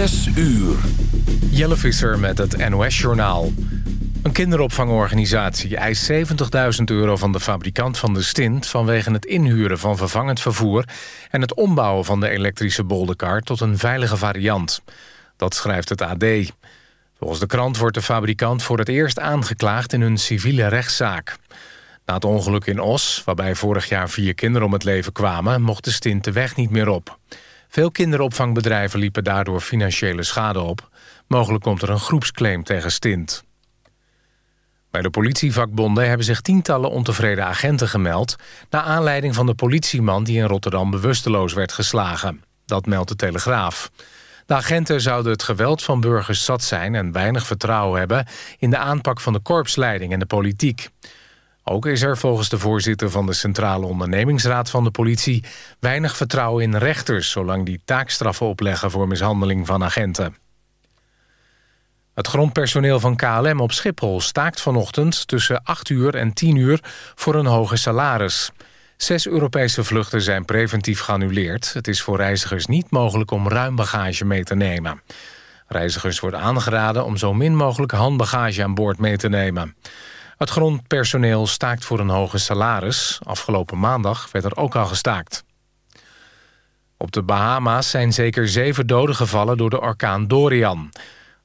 Zes uur. Jelle Visser met het NOS-journaal. Een kinderopvangorganisatie eist 70.000 euro van de fabrikant van de stint... vanwege het inhuren van vervangend vervoer... en het ombouwen van de elektrische bolderkar tot een veilige variant. Dat schrijft het AD. Volgens de krant wordt de fabrikant voor het eerst aangeklaagd... in een civiele rechtszaak. Na het ongeluk in Os, waarbij vorig jaar vier kinderen om het leven kwamen... mocht de stint de weg niet meer op. Veel kinderopvangbedrijven liepen daardoor financiële schade op. Mogelijk komt er een groepsclaim tegen stint. Bij de politievakbonden hebben zich tientallen ontevreden agenten gemeld... naar aanleiding van de politieman die in Rotterdam bewusteloos werd geslagen. Dat meldt de Telegraaf. De agenten zouden het geweld van burgers zat zijn... en weinig vertrouwen hebben in de aanpak van de korpsleiding en de politiek. Ook is er volgens de voorzitter van de Centrale Ondernemingsraad van de politie... weinig vertrouwen in rechters... zolang die taakstraffen opleggen voor mishandeling van agenten. Het grondpersoneel van KLM op Schiphol staakt vanochtend... tussen 8 uur en 10 uur voor een hoger salaris. Zes Europese vluchten zijn preventief geannuleerd. Het is voor reizigers niet mogelijk om ruim bagage mee te nemen. Reizigers wordt aangeraden om zo min mogelijk handbagage aan boord mee te nemen. Het grondpersoneel staakt voor een hoger salaris. Afgelopen maandag werd er ook al gestaakt. Op de Bahama's zijn zeker zeven doden gevallen door de orkaan Dorian.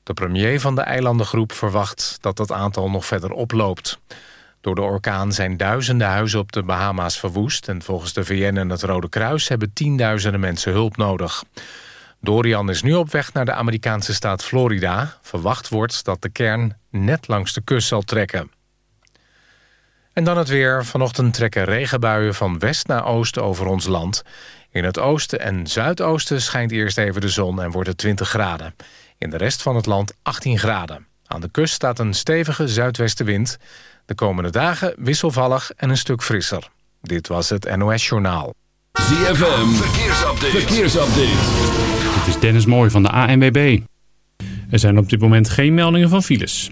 De premier van de eilandengroep verwacht dat dat aantal nog verder oploopt. Door de orkaan zijn duizenden huizen op de Bahama's verwoest... en volgens de VN en het Rode Kruis hebben tienduizenden mensen hulp nodig. Dorian is nu op weg naar de Amerikaanse staat Florida. Verwacht wordt dat de kern net langs de kust zal trekken. En dan het weer. Vanochtend trekken regenbuien van west naar oost over ons land. In het oosten en zuidoosten schijnt eerst even de zon en wordt het 20 graden. In de rest van het land 18 graden. Aan de kust staat een stevige zuidwestenwind. De komende dagen wisselvallig en een stuk frisser. Dit was het NOS Journaal. ZFM, verkeersupdate. verkeersupdate. Dit is Dennis Mooij van de ANWB. Er zijn op dit moment geen meldingen van files.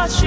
把酒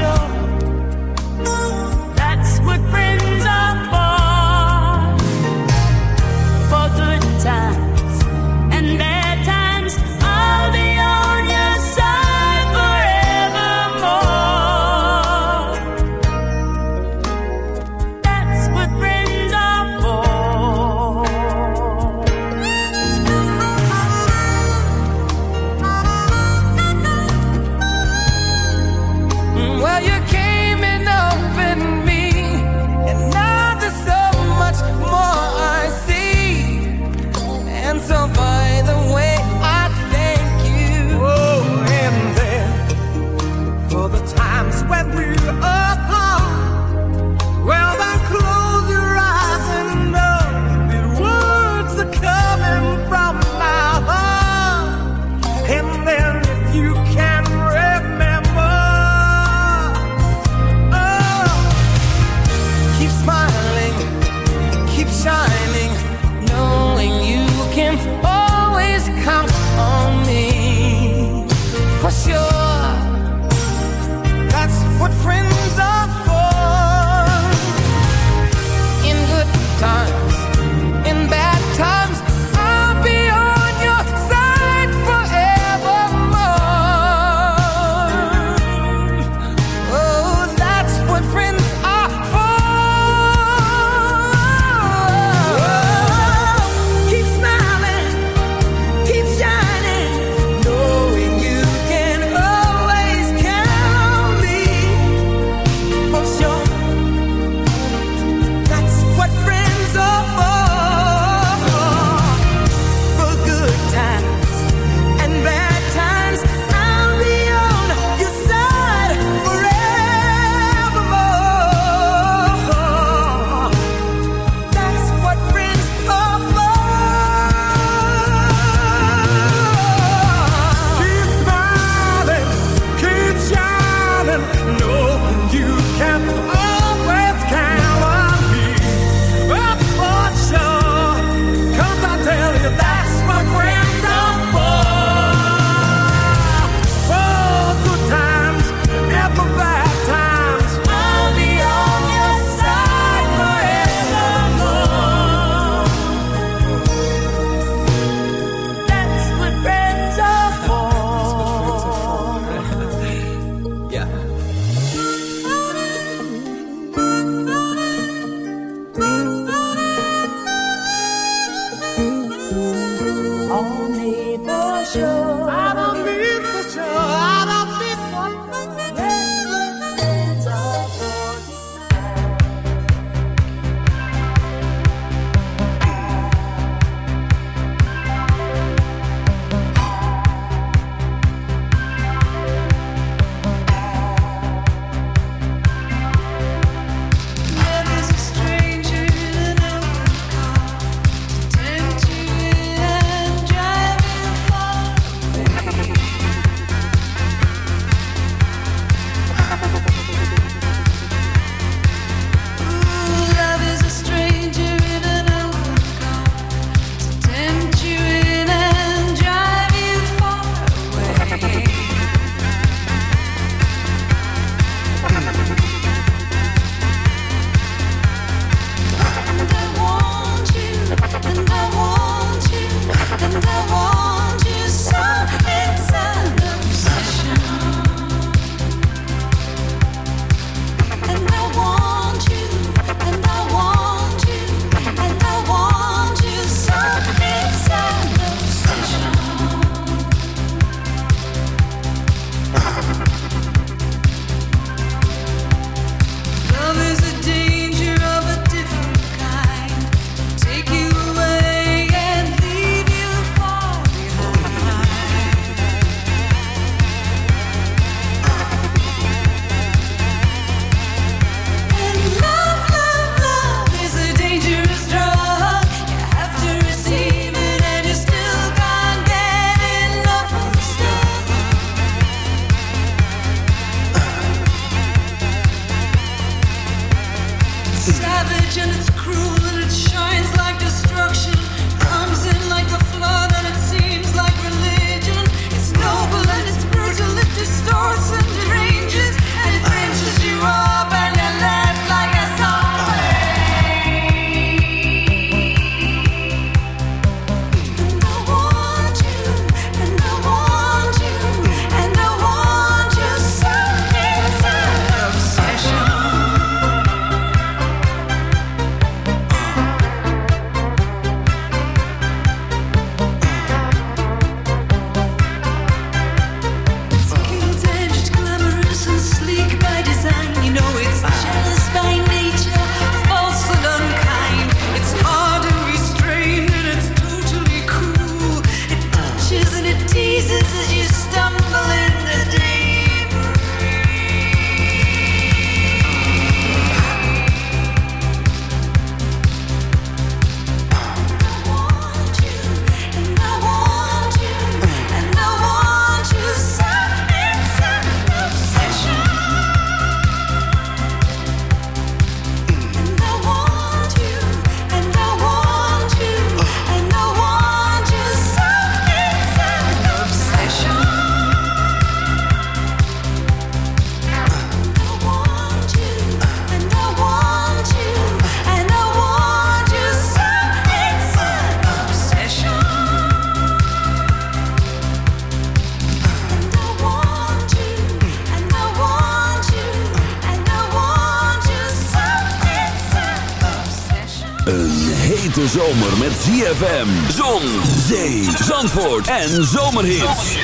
IFM, Zon, Zee, Zandvoort en Zomerhits.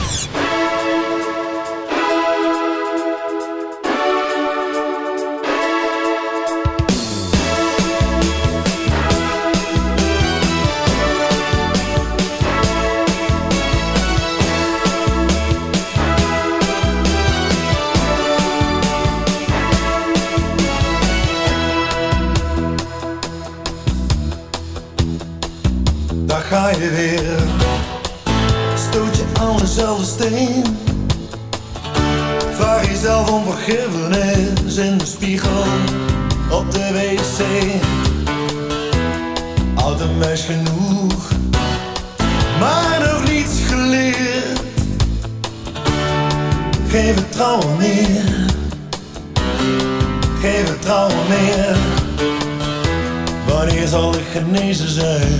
geen vertrouwen meer. Wanneer zal ik genezen zijn?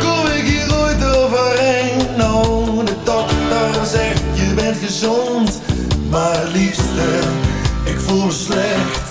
Kom ik hier ooit overheen? Nou, de dokter zegt je bent gezond, maar liefste, ik voel me slecht.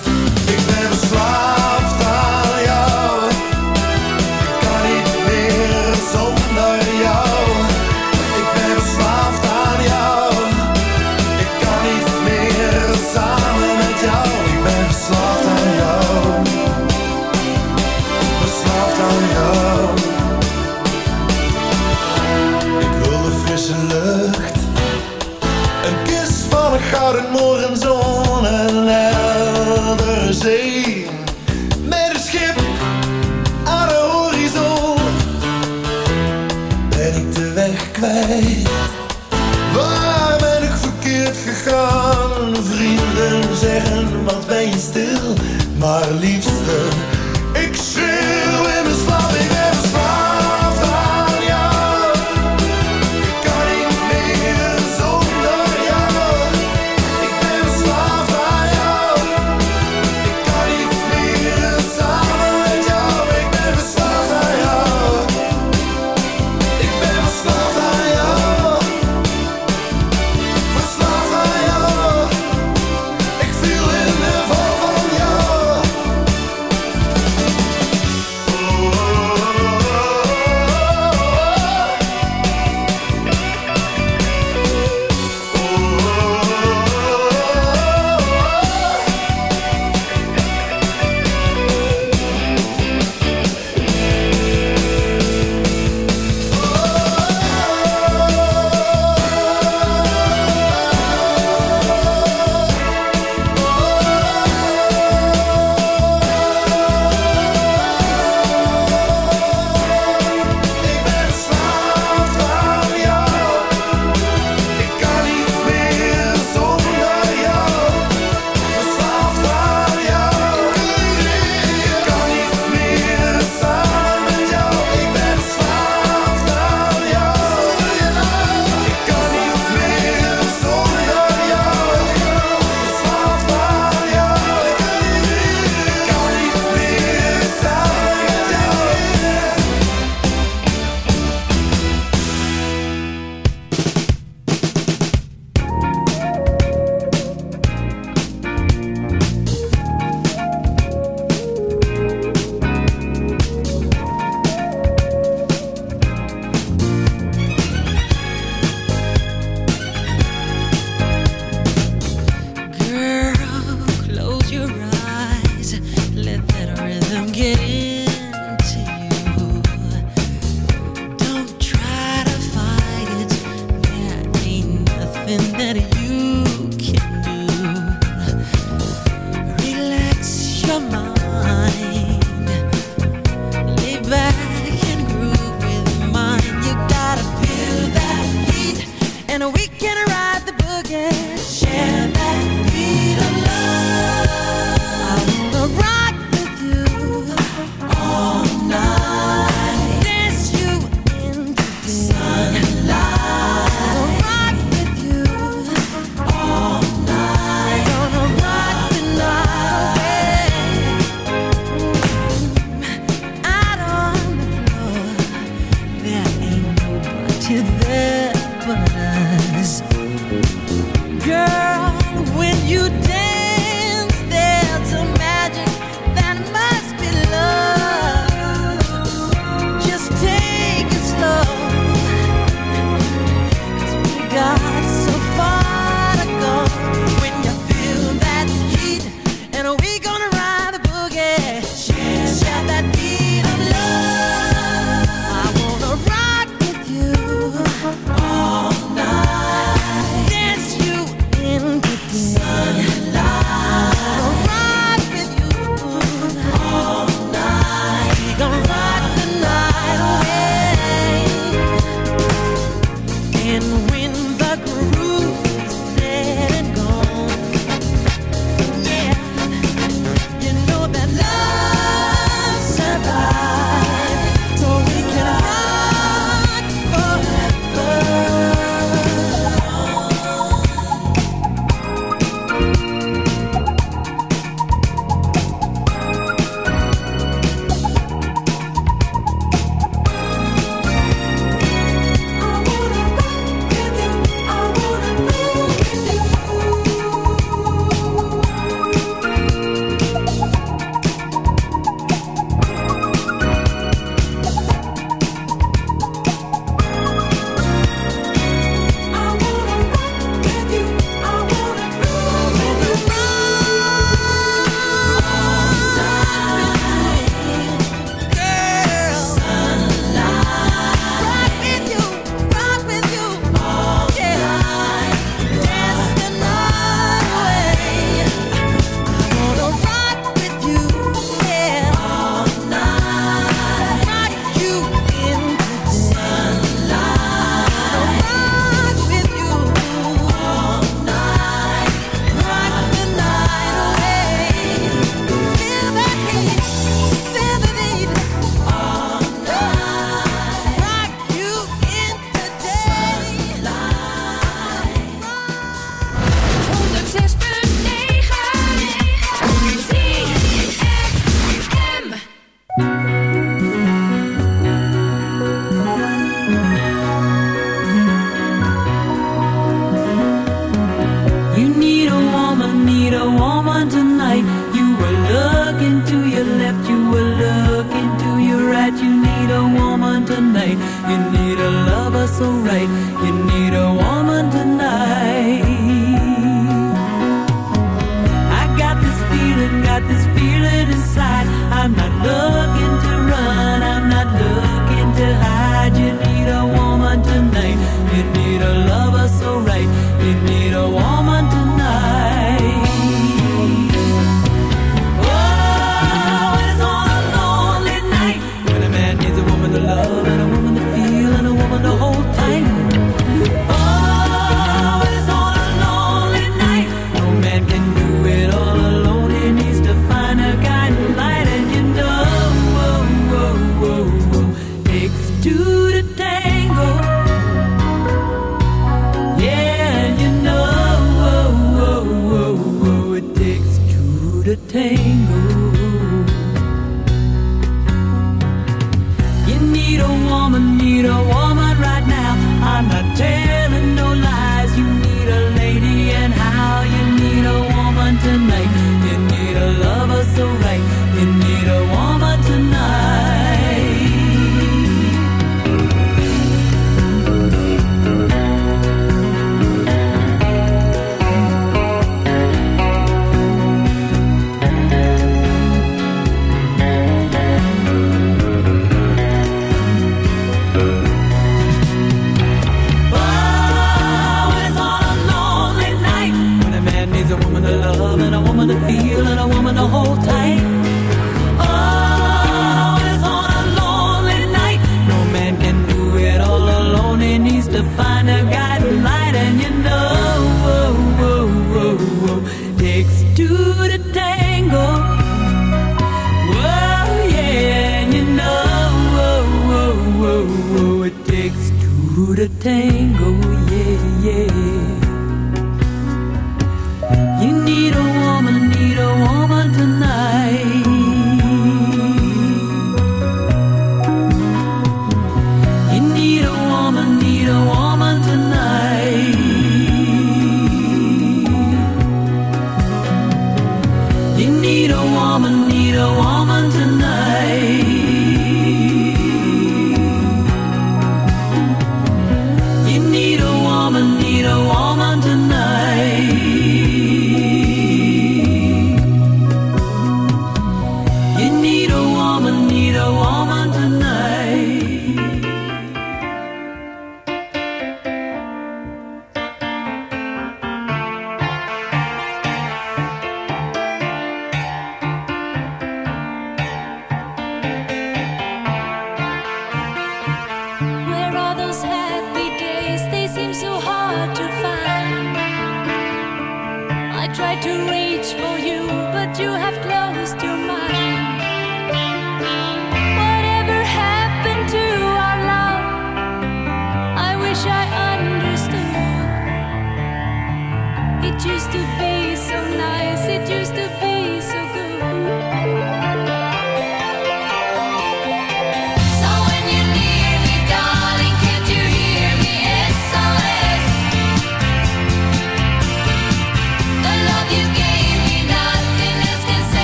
Tango.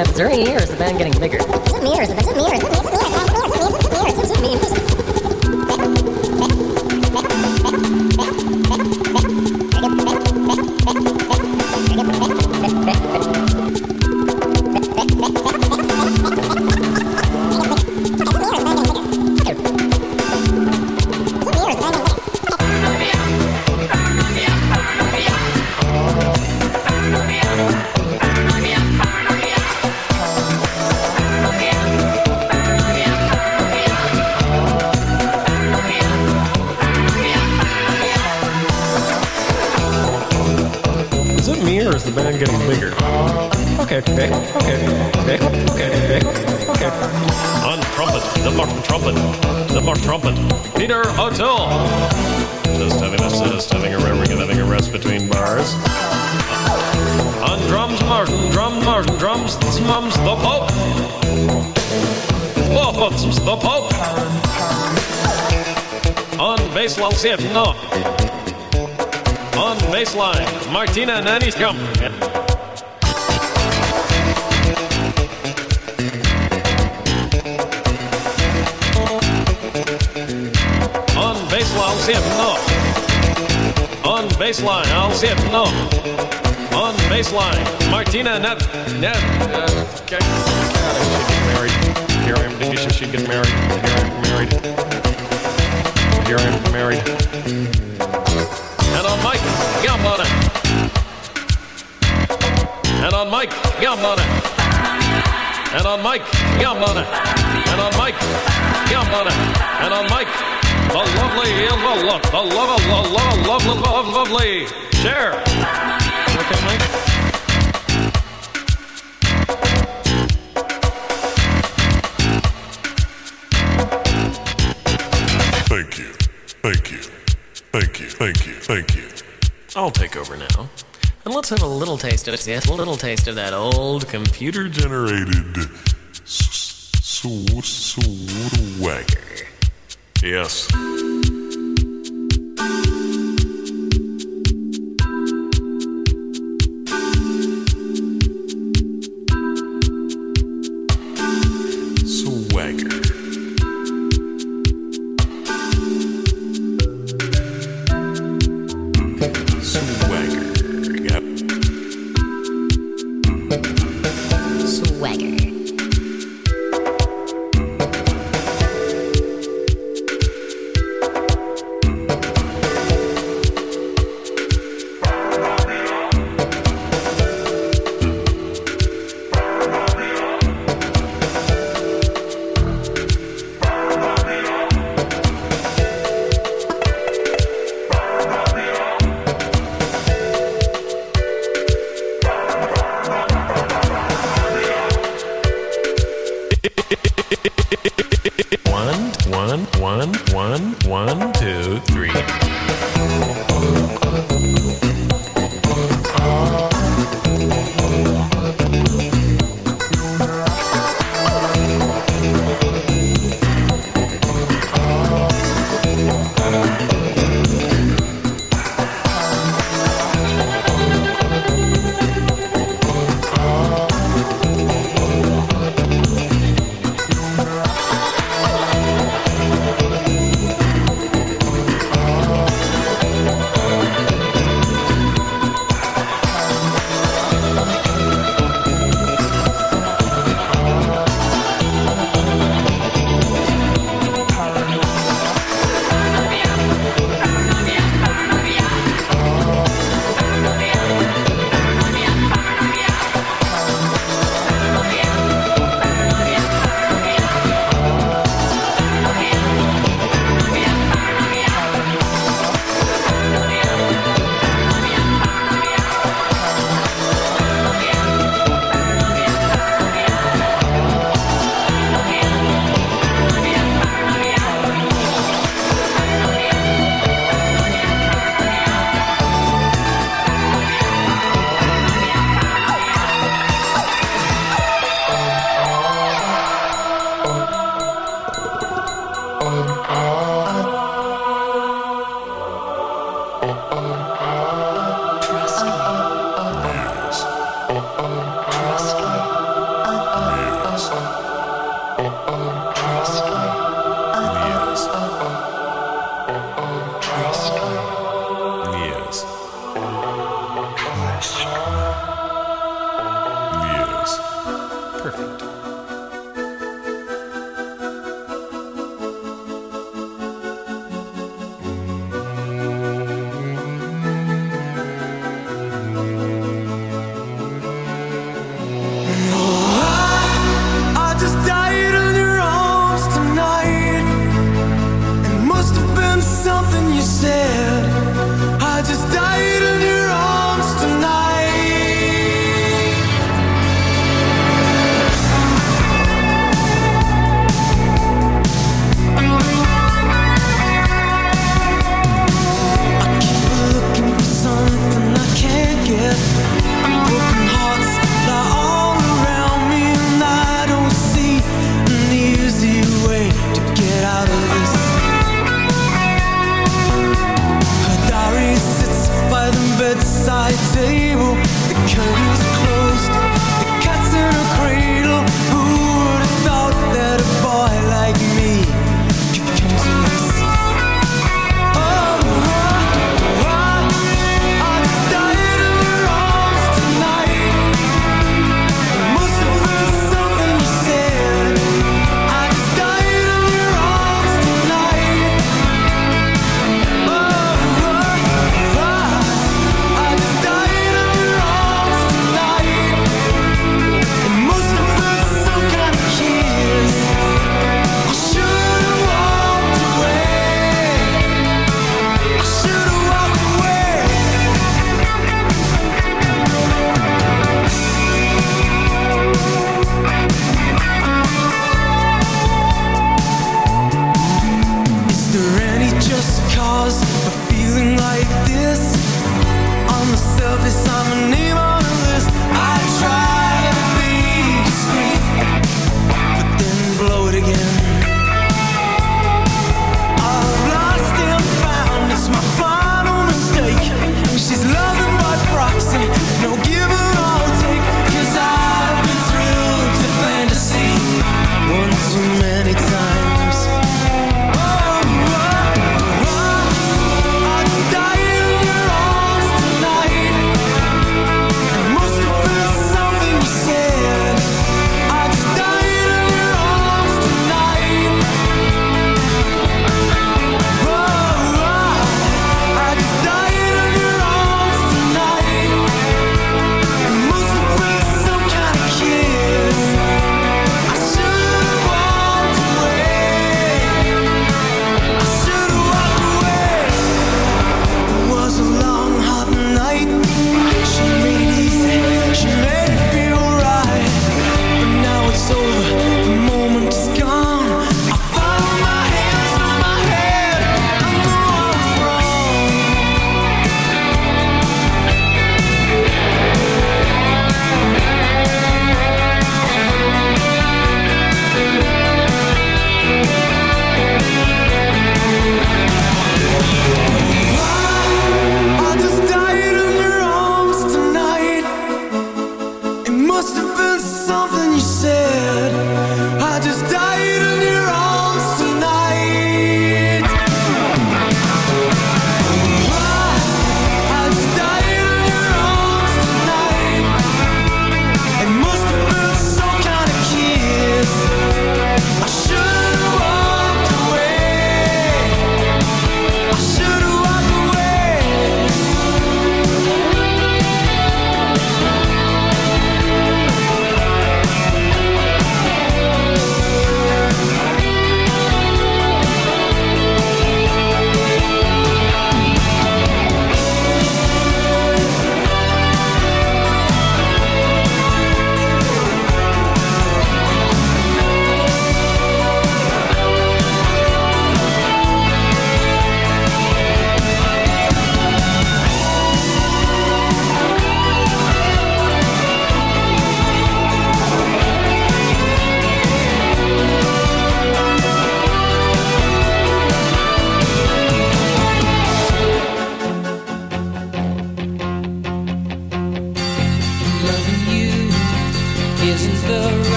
After three years, the band getting bigger. Does it me or is the does Sif Nunn. On baseline, Martina Naniskamp. On baseline, Sif Nunn. On baseline, On baseline, Martina Net. Net. Uh, okay. God, get married. I am, Denisha should get married. Here I am, married. Am married. And on Mike, Gambona. And on Mike, Gambona. And on Mike, Gambona. And on Mike, Gambona. And on Mike, the lovely, the love, the love, the love, love, love, love, lovely. Share. Okay, Mike. Thank you. Thank you. I'll take over now. And let's have a little taste of it. A little taste of that old computer Generated s- s- swagger. Yes.